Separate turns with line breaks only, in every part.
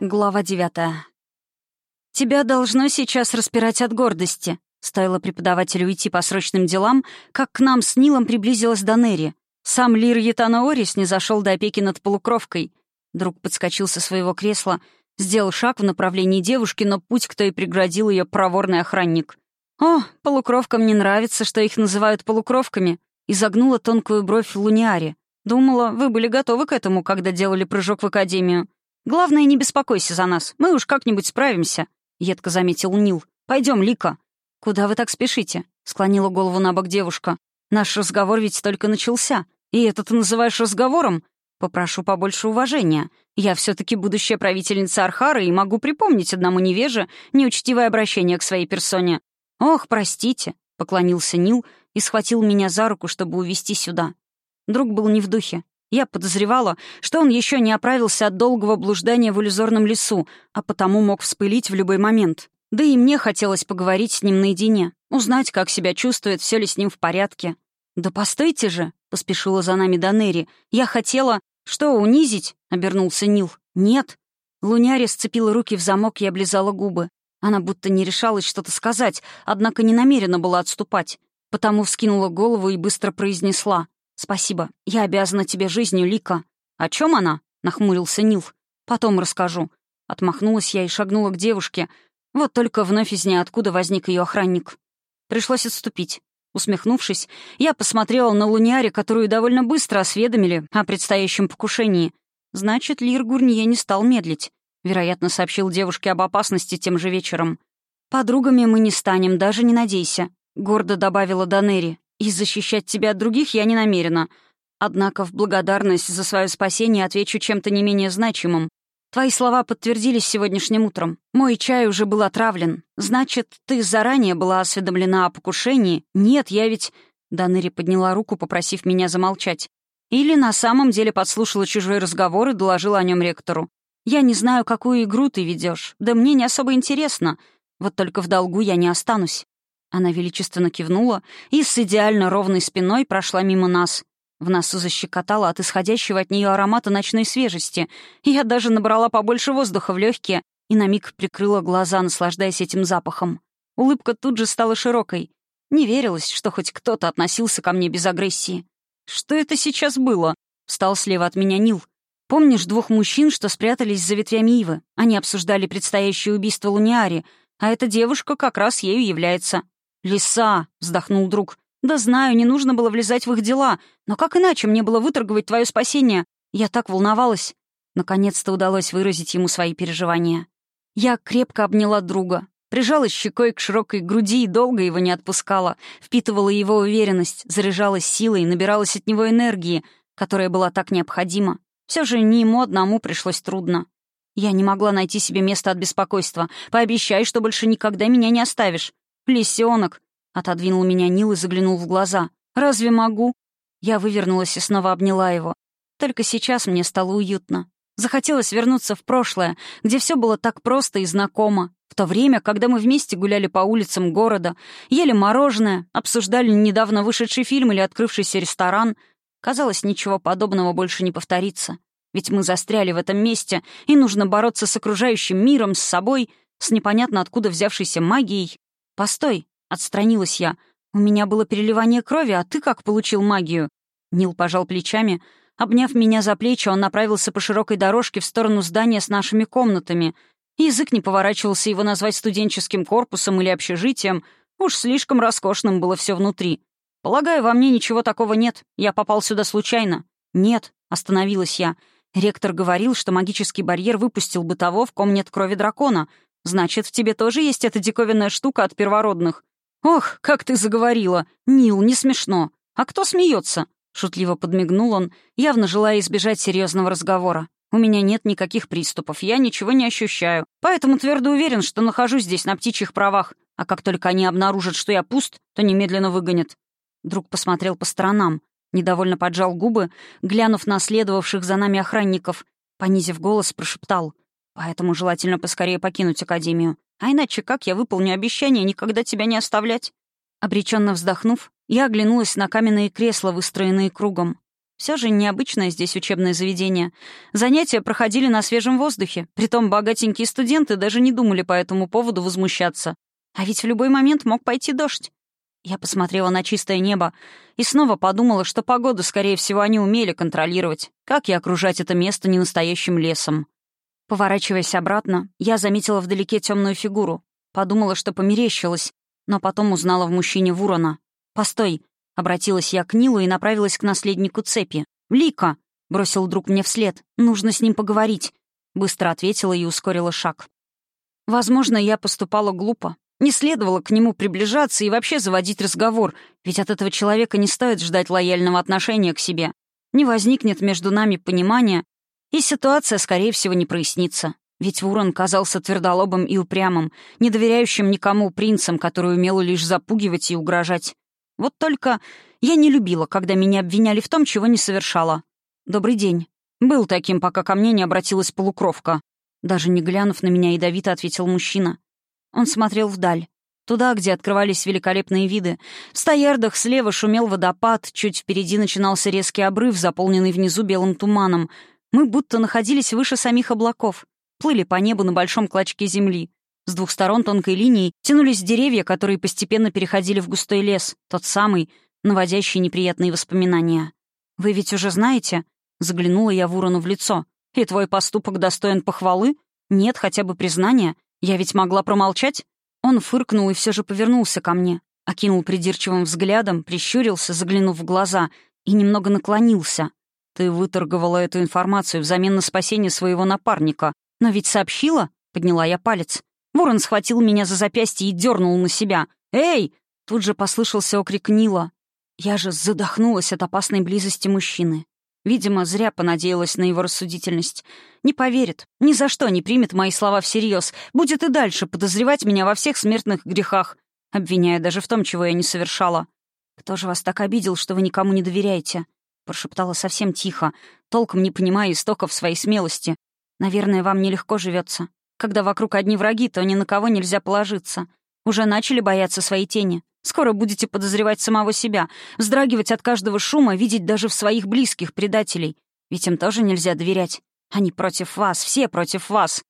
Глава девятая. «Тебя должно сейчас распирать от гордости», — стоило преподавателю уйти по срочным делам, как к нам с Нилом приблизилась Данери. Сам Лир Ятана Орис не зашел до опеки над полукровкой. Друг подскочил со своего кресла, сделал шаг в направлении девушки, но путь к той преградил ее проворный охранник. «О, полукровкам не нравится, что их называют полукровками», — изогнула тонкую бровь Луниаре. «Думала, вы были готовы к этому, когда делали прыжок в академию. Главное, не беспокойся за нас, мы уж как-нибудь справимся», — едко заметил Нил. Пойдем, Лика». «Куда вы так спешите?» — склонила голову на бок девушка. «Наш разговор ведь только начался. И это ты называешь разговором? Попрошу побольше уважения. Я все таки будущая правительница Архара и могу припомнить одному невеже неучтивое обращение к своей персоне. Ох, простите», — поклонился Нил и схватил меня за руку, чтобы увести сюда. Друг был не в духе. Я подозревала, что он еще не оправился от долгого блуждания в иллюзорном лесу, а потому мог вспылить в любой момент. Да и мне хотелось поговорить с ним наедине, узнать, как себя чувствует, все ли с ним в порядке. «Да постойте же!» — поспешила за нами Данери. «Я хотела...» «Что, унизить?» — обернулся Нил. «Нет». Луняри сцепила руки в замок и облизала губы. Она будто не решалась что-то сказать, однако не намерена была отступать. Потому вскинула голову и быстро произнесла. «Спасибо. Я обязана тебе жизнью, Лика». «О чем она?» — нахмурился Нил. «Потом расскажу». Отмахнулась я и шагнула к девушке. Вот только вновь из ниоткуда возник ее охранник. Пришлось отступить. Усмехнувшись, я посмотрела на луниаре, которую довольно быстро осведомили о предстоящем покушении. Значит, Лир Гурнье не стал медлить. Вероятно, сообщил девушке об опасности тем же вечером. «Подругами мы не станем, даже не надейся», — гордо добавила Данери. И защищать тебя от других я не намерена. Однако в благодарность за свое спасение отвечу чем-то не менее значимым. Твои слова подтвердились сегодняшним утром. Мой чай уже был отравлен. Значит, ты заранее была осведомлена о покушении? Нет, я ведь...» Даныри подняла руку, попросив меня замолчать. Или на самом деле подслушала чужой разговор и доложила о нем ректору. «Я не знаю, какую игру ты ведешь. Да мне не особо интересно. Вот только в долгу я не останусь. Она величественно кивнула и с идеально ровной спиной прошла мимо нас. В носу защекотала от исходящего от нее аромата ночной свежести. Я даже набрала побольше воздуха в легкие и на миг прикрыла глаза, наслаждаясь этим запахом. Улыбка тут же стала широкой. Не верилось, что хоть кто-то относился ко мне без агрессии. «Что это сейчас было?» — встал слева от меня Нил. «Помнишь двух мужчин, что спрятались за ветвями ивы? Они обсуждали предстоящее убийство Луниари, а эта девушка как раз ею является. «Лиса!» — вздохнул друг. «Да знаю, не нужно было влезать в их дела, но как иначе мне было выторговать твое спасение? Я так волновалась». Наконец-то удалось выразить ему свои переживания. Я крепко обняла друга, прижалась щекой к широкой груди и долго его не отпускала, впитывала его уверенность, заряжалась силой, набиралась от него энергии, которая была так необходима. Все же не ему одному пришлось трудно. Я не могла найти себе места от беспокойства. Пообещай, что больше никогда меня не оставишь. «Лисенок!» — отодвинул меня Нил и заглянул в глаза. «Разве могу?» Я вывернулась и снова обняла его. Только сейчас мне стало уютно. Захотелось вернуться в прошлое, где все было так просто и знакомо. В то время, когда мы вместе гуляли по улицам города, ели мороженое, обсуждали недавно вышедший фильм или открывшийся ресторан, казалось, ничего подобного больше не повторится. Ведь мы застряли в этом месте, и нужно бороться с окружающим миром, с собой, с непонятно откуда взявшейся магией. «Постой!» — отстранилась я. «У меня было переливание крови, а ты как получил магию?» Нил пожал плечами. Обняв меня за плечи, он направился по широкой дорожке в сторону здания с нашими комнатами. Язык не поворачивался его назвать студенческим корпусом или общежитием. Уж слишком роскошным было все внутри. Полагаю, во мне ничего такого нет. Я попал сюда случайно. «Нет», — остановилась я. Ректор говорил, что магический барьер выпустил бы того, в ком нет крови дракона, Значит, в тебе тоже есть эта диковинная штука от первородных. Ох, как ты заговорила! Нил, не смешно. А кто смеется? Шутливо подмигнул он, явно желая избежать серьезного разговора. «У меня нет никаких приступов, я ничего не ощущаю, поэтому твердо уверен, что нахожусь здесь на птичьих правах, а как только они обнаружат, что я пуст, то немедленно выгонят». Друг посмотрел по сторонам, недовольно поджал губы, глянув на следовавших за нами охранников, понизив голос, прошептал — Поэтому желательно поскорее покинуть Академию. А иначе как я выполню обещание никогда тебя не оставлять?» Обреченно вздохнув, я оглянулась на каменные кресла, выстроенные кругом. Все же необычное здесь учебное заведение. Занятия проходили на свежем воздухе, притом богатенькие студенты даже не думали по этому поводу возмущаться. А ведь в любой момент мог пойти дождь. Я посмотрела на чистое небо и снова подумала, что погоду, скорее всего, они умели контролировать. Как и окружать это место ненастоящим лесом. Поворачиваясь обратно, я заметила вдалеке темную фигуру. Подумала, что померещилась, но потом узнала в мужчине Вурона. «Постой!» — обратилась я к Нилу и направилась к наследнику цепи. «Лика!» — бросил друг мне вслед. «Нужно с ним поговорить!» Быстро ответила и ускорила шаг. Возможно, я поступала глупо, не следовало к нему приближаться и вообще заводить разговор, ведь от этого человека не стоит ждать лояльного отношения к себе. Не возникнет между нами понимания, и ситуация, скорее всего, не прояснится. Ведь Вурон казался твердолобым и упрямым, не доверяющим никому принцам, который умел лишь запугивать и угрожать. Вот только я не любила, когда меня обвиняли в том, чего не совершала. «Добрый день». Был таким, пока ко мне не обратилась полукровка. Даже не глянув на меня, ядовито ответил мужчина. Он смотрел вдаль. Туда, где открывались великолепные виды. В стоярдах слева шумел водопад, чуть впереди начинался резкий обрыв, заполненный внизу белым туманом. Мы будто находились выше самих облаков. Плыли по небу на большом клочке земли. С двух сторон тонкой линией тянулись деревья, которые постепенно переходили в густой лес, тот самый, наводящий неприятные воспоминания. «Вы ведь уже знаете?» — заглянула я Ворону в лицо. «И твой поступок достоин похвалы? Нет хотя бы признания? Я ведь могла промолчать? Он фыркнул и все же повернулся ко мне, окинул придирчивым взглядом, прищурился, заглянув в глаза, и немного наклонился. «Ты выторговала эту информацию взамен на спасение своего напарника. Но ведь сообщила?» — подняла я палец. Ворон схватил меня за запястье и дернул на себя. «Эй!» — тут же послышался окрик Нила. Я же задохнулась от опасной близости мужчины. Видимо, зря понадеялась на его рассудительность. Не поверит, ни за что не примет мои слова всерьез, будет и дальше подозревать меня во всех смертных грехах, обвиняя даже в том, чего я не совершала. «Кто же вас так обидел, что вы никому не доверяете?» Прошептала совсем тихо, толком не понимая истоков своей смелости. «Наверное, вам нелегко живется. Когда вокруг одни враги, то ни на кого нельзя положиться. Уже начали бояться своей тени. Скоро будете подозревать самого себя, вздрагивать от каждого шума, видеть даже в своих близких предателей. Ведь им тоже нельзя доверять. Они против вас, все против вас.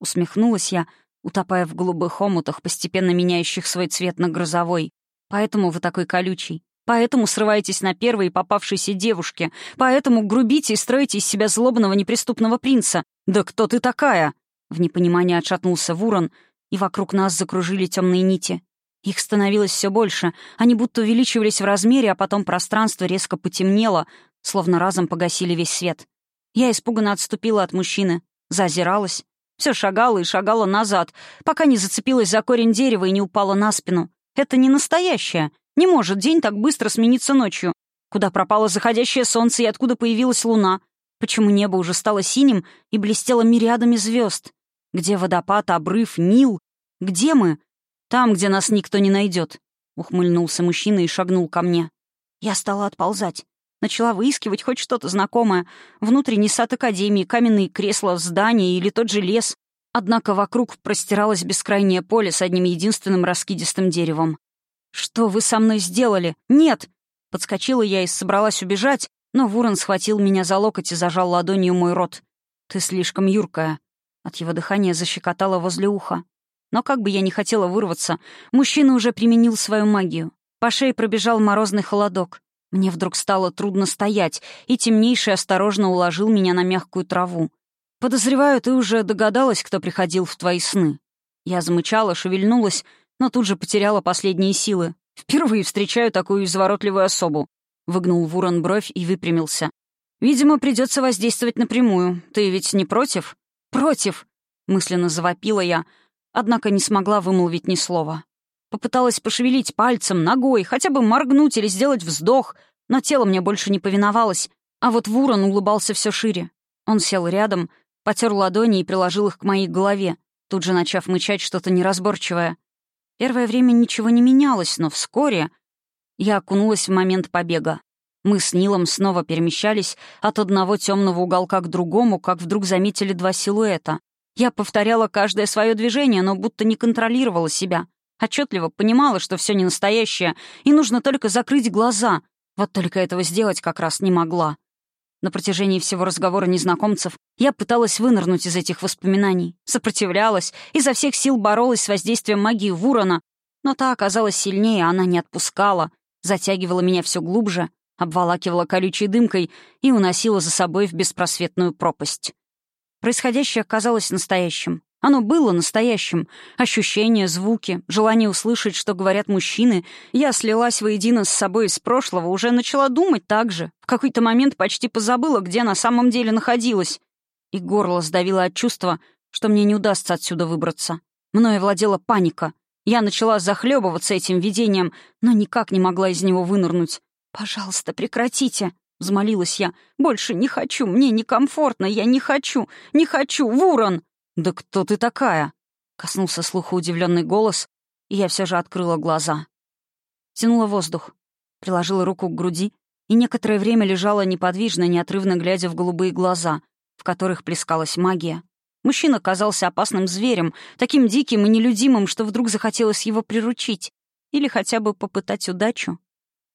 Усмехнулась я, утопая в голубых омутах, постепенно меняющих свой цвет на грозовой. Поэтому вы такой колючий. Поэтому срываетесь на первые попавшейся девушке. Поэтому грубите и строите из себя злобного неприступного принца. Да кто ты такая? В непонимании отшатнулся Вурон, и вокруг нас закружили темные нити. Их становилось все больше, они будто увеличивались в размере, а потом пространство резко потемнело, словно разом погасили весь свет. Я испуганно отступила от мужчины, зазиралась, все шагала и шагала назад, пока не зацепилась за корень дерева и не упала на спину. Это не настоящее. Не может день так быстро смениться ночью. Куда пропало заходящее солнце и откуда появилась луна? Почему небо уже стало синим и блестело мириадами звезд? Где водопад, обрыв, Нил? Где мы? Там, где нас никто не найдет, ухмыльнулся мужчина и шагнул ко мне. Я стала отползать. Начала выискивать хоть что-то знакомое. Внутренний сад Академии, каменные кресла, здания или тот же лес. Однако вокруг простиралось бескрайнее поле с одним единственным раскидистым деревом. «Что вы со мной сделали? Нет!» Подскочила я и собралась убежать, но Вурон схватил меня за локоть и зажал ладонью мой рот. «Ты слишком юркая». От его дыхания защекотало возле уха. Но как бы я ни хотела вырваться, мужчина уже применил свою магию. По шее пробежал морозный холодок. Мне вдруг стало трудно стоять, и темнейший осторожно уложил меня на мягкую траву. «Подозреваю, ты уже догадалась, кто приходил в твои сны». Я замычала, шевельнулась, но тут же потеряла последние силы. «Впервые встречаю такую изворотливую особу», — выгнул Вурон бровь и выпрямился. «Видимо, придется воздействовать напрямую. Ты ведь не против?» «Против!» — мысленно завопила я, однако не смогла вымолвить ни слова. Попыталась пошевелить пальцем, ногой, хотя бы моргнуть или сделать вздох, но тело мне больше не повиновалось, а вот Вурон улыбался все шире. Он сел рядом, потер ладони и приложил их к моей голове, тут же начав мычать что-то неразборчивое. Первое время ничего не менялось, но вскоре я окунулась в момент побега. Мы с Нилом снова перемещались от одного темного уголка к другому, как вдруг заметили два силуэта. Я повторяла каждое свое движение, но будто не контролировала себя. Отчетливо понимала, что все не настоящее, и нужно только закрыть глаза. Вот только этого сделать как раз не могла. На протяжении всего разговора незнакомцев я пыталась вынырнуть из этих воспоминаний, сопротивлялась, изо всех сил боролась с воздействием магии Вурона, но та оказалась сильнее, она не отпускала, затягивала меня все глубже, обволакивала колючей дымкой и уносила за собой в беспросветную пропасть. Происходящее казалось настоящим. Оно было настоящим. Ощущения, звуки, желание услышать, что говорят мужчины. Я слилась воедино с собой из прошлого, уже начала думать так же. В какой-то момент почти позабыла, где на самом деле находилась. И горло сдавило от чувства, что мне не удастся отсюда выбраться. Мною владела паника. Я начала захлебываться этим видением, но никак не могла из него вынырнуть. «Пожалуйста, прекратите!» — взмолилась я. «Больше не хочу, мне некомфортно, я не хочу, не хочу, Вурон!» «Да кто ты такая?» — коснулся слуха удивленный голос, и я все же открыла глаза. Тянула воздух, приложила руку к груди и некоторое время лежала неподвижно, неотрывно глядя в голубые глаза, в которых плескалась магия. Мужчина казался опасным зверем, таким диким и нелюдимым, что вдруг захотелось его приручить или хотя бы попытать удачу.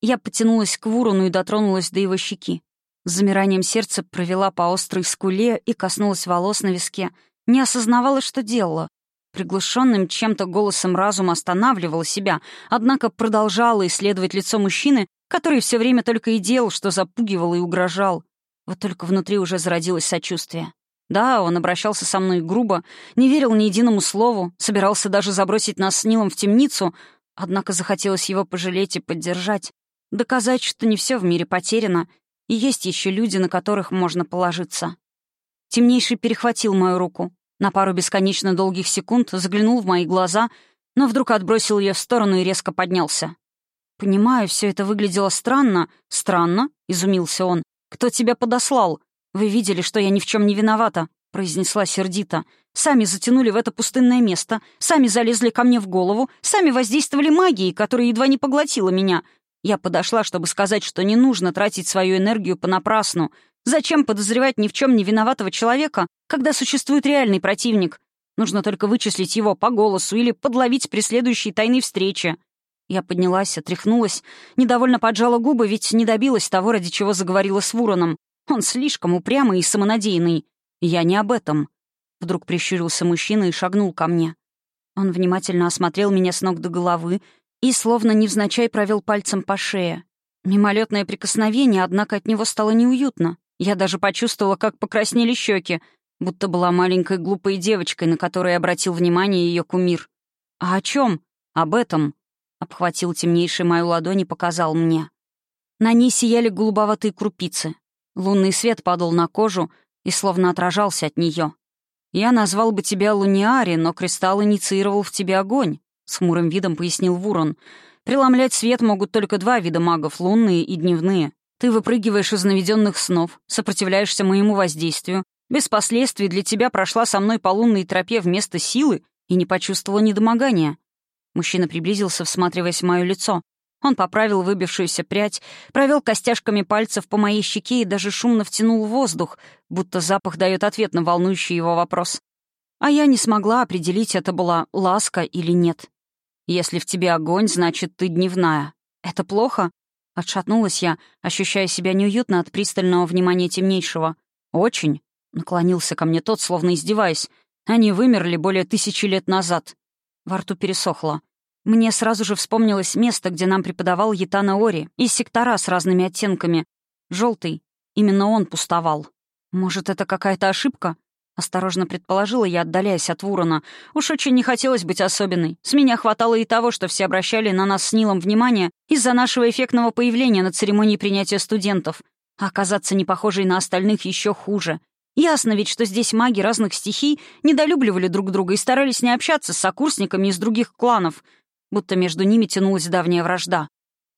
Я потянулась к Вурону и дотронулась до его щеки. С замиранием сердца провела по острой скуле и коснулась волос на виске. Не осознавала, что делала. Приглушенным чем-то голосом разума останавливала себя, однако продолжала исследовать лицо мужчины, который все время только и делал, что запугивал и угрожал. Вот только внутри уже зародилось сочувствие. Да, он обращался со мной грубо, не верил ни единому слову, собирался даже забросить нас с Нилом в темницу, однако захотелось его пожалеть и поддержать, доказать, что не все в мире потеряно, и есть еще люди, на которых можно положиться. Темнейший перехватил мою руку, на пару бесконечно долгих секунд заглянул в мои глаза, но вдруг отбросил ее в сторону и резко поднялся. «Понимаю, все это выглядело странно». «Странно?» — изумился он. «Кто тебя подослал? Вы видели, что я ни в чем не виновата», — произнесла сердито. «Сами затянули в это пустынное место, сами залезли ко мне в голову, сами воздействовали магией, которая едва не поглотила меня. Я подошла, чтобы сказать, что не нужно тратить свою энергию понапрасну. Зачем подозревать ни в чем не виноватого человека, когда существует реальный противник? Нужно только вычислить его по голосу или подловить при следующей тайной встрече. Я поднялась, отряхнулась, недовольно поджала губы, ведь не добилась того, ради чего заговорила с Вуроном. Он слишком упрямый и самонадеянный. Я не об этом. Вдруг прищурился мужчина и шагнул ко мне. Он внимательно осмотрел меня с ног до головы и словно невзначай провел пальцем по шее. Мимолетное прикосновение, однако от него стало неуютно. Я даже почувствовала, как покраснели щеки, будто была маленькой глупой девочкой, на которой обратил внимание ее кумир. «А о чем? Об этом?» Обхватил темнейший мою ладонь и показал мне. На ней сияли голубоватые крупицы. Лунный свет падал на кожу и словно отражался от нее. «Я назвал бы тебя Луниари, но кристалл инициировал в тебе огонь», — с хмурым видом пояснил Вурон. «Преломлять свет могут только два вида магов — лунные и дневные. Ты выпрыгиваешь из наведенных снов, сопротивляешься моему воздействию. Без последствий для тебя прошла со мной по лунной тропе вместо силы и не почувствовала недомогания. Мужчина приблизился, всматриваясь в мое лицо. Он поправил выбившуюся прядь, провел костяшками пальцев по моей щеке и даже шумно втянул воздух, будто запах дает ответ на волнующий его вопрос. А я не смогла определить, это была ласка или нет. Если в тебе огонь, значит, ты дневная. Это плохо? Отшатнулась я, ощущая себя неуютно от пристального внимания темнейшего. «Очень», — наклонился ко мне тот, словно издеваясь. «Они вымерли более тысячи лет назад». Во рту пересохло. Мне сразу же вспомнилось место, где нам преподавал Ятана Ори, и сектора с разными оттенками. Желтый. Именно он пустовал. Может, это какая-то ошибка? Осторожно предположила я, отдаляясь от Вурона. Уж очень не хотелось быть особенной. С меня хватало и того, что все обращали на нас с Нилом внимание из-за нашего эффектного появления на церемонии принятия студентов. А оказаться не похожей на остальных еще хуже. Ясно ведь, что здесь маги разных стихий недолюбливали друг друга и старались не общаться с сокурсниками из других кланов, будто между ними тянулась давняя вражда.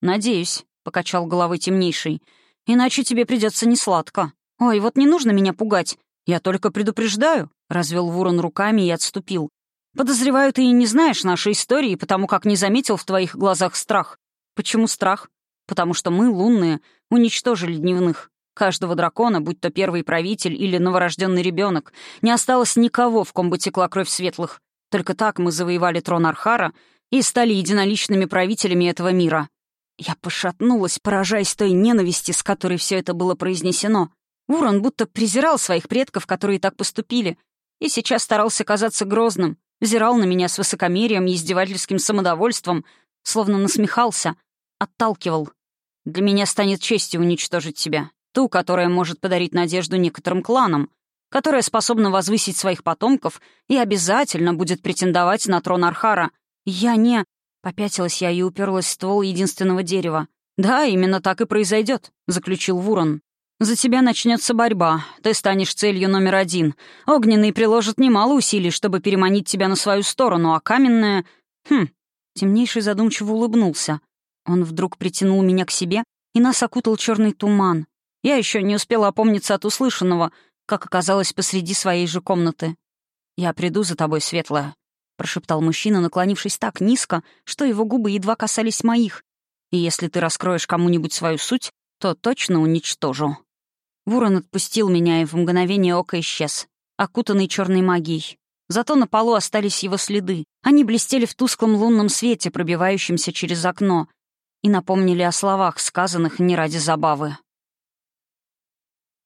«Надеюсь», — покачал головой темнейший, — «иначе тебе придется несладко. Ой, вот не нужно меня пугать. Я только предупреждаю», — развел Вурон руками и отступил. «Подозреваю, ты и не знаешь нашей истории, потому как не заметил в твоих глазах страх. Почему страх? Потому что мы, лунные, уничтожили дневных. Каждого дракона, будь то первый правитель или новорожденный ребенок, не осталось никого, в ком бы текла кровь светлых. Только так мы завоевали трон Архара и стали единоличными правителями этого мира. Я пошатнулась, поражаясь той ненависти, с которой все это было произнесено. Урон будто презирал своих предков, которые так поступили, и сейчас старался казаться грозным, взирал на меня с высокомерием и издевательским самодовольством, словно насмехался, отталкивал. Для меня станет честью уничтожить тебя, ту, которая может подарить надежду некоторым кланам, которая способна возвысить своих потомков и обязательно будет претендовать на трон Архара. Я не... Попятилась я и уперлась в ствол единственного дерева. «Да, именно так и произойдет», — заключил Вурон. «За тебя начнется борьба. Ты станешь целью номер один. Огненный приложит немало усилий, чтобы переманить тебя на свою сторону, а каменная... Хм...» Темнейший задумчиво улыбнулся. Он вдруг притянул меня к себе, и нас окутал черный туман. Я еще не успела опомниться от услышанного, как оказалось посреди своей же комнаты. «Я приду за тобой, Светлая», — прошептал мужчина, наклонившись так низко, что его губы едва касались моих. «И если ты раскроешь кому-нибудь свою суть, то точно уничтожу». Вурон отпустил меня и в мгновение ока исчез, окутанный черной магией. Зато на полу остались его следы. Они блестели в тусклом лунном свете, пробивающемся через окно, и напомнили о словах, сказанных не ради забавы.